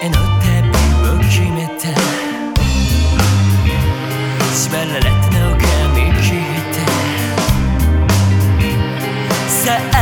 への旅を決めた縛られたのが見切って。さあ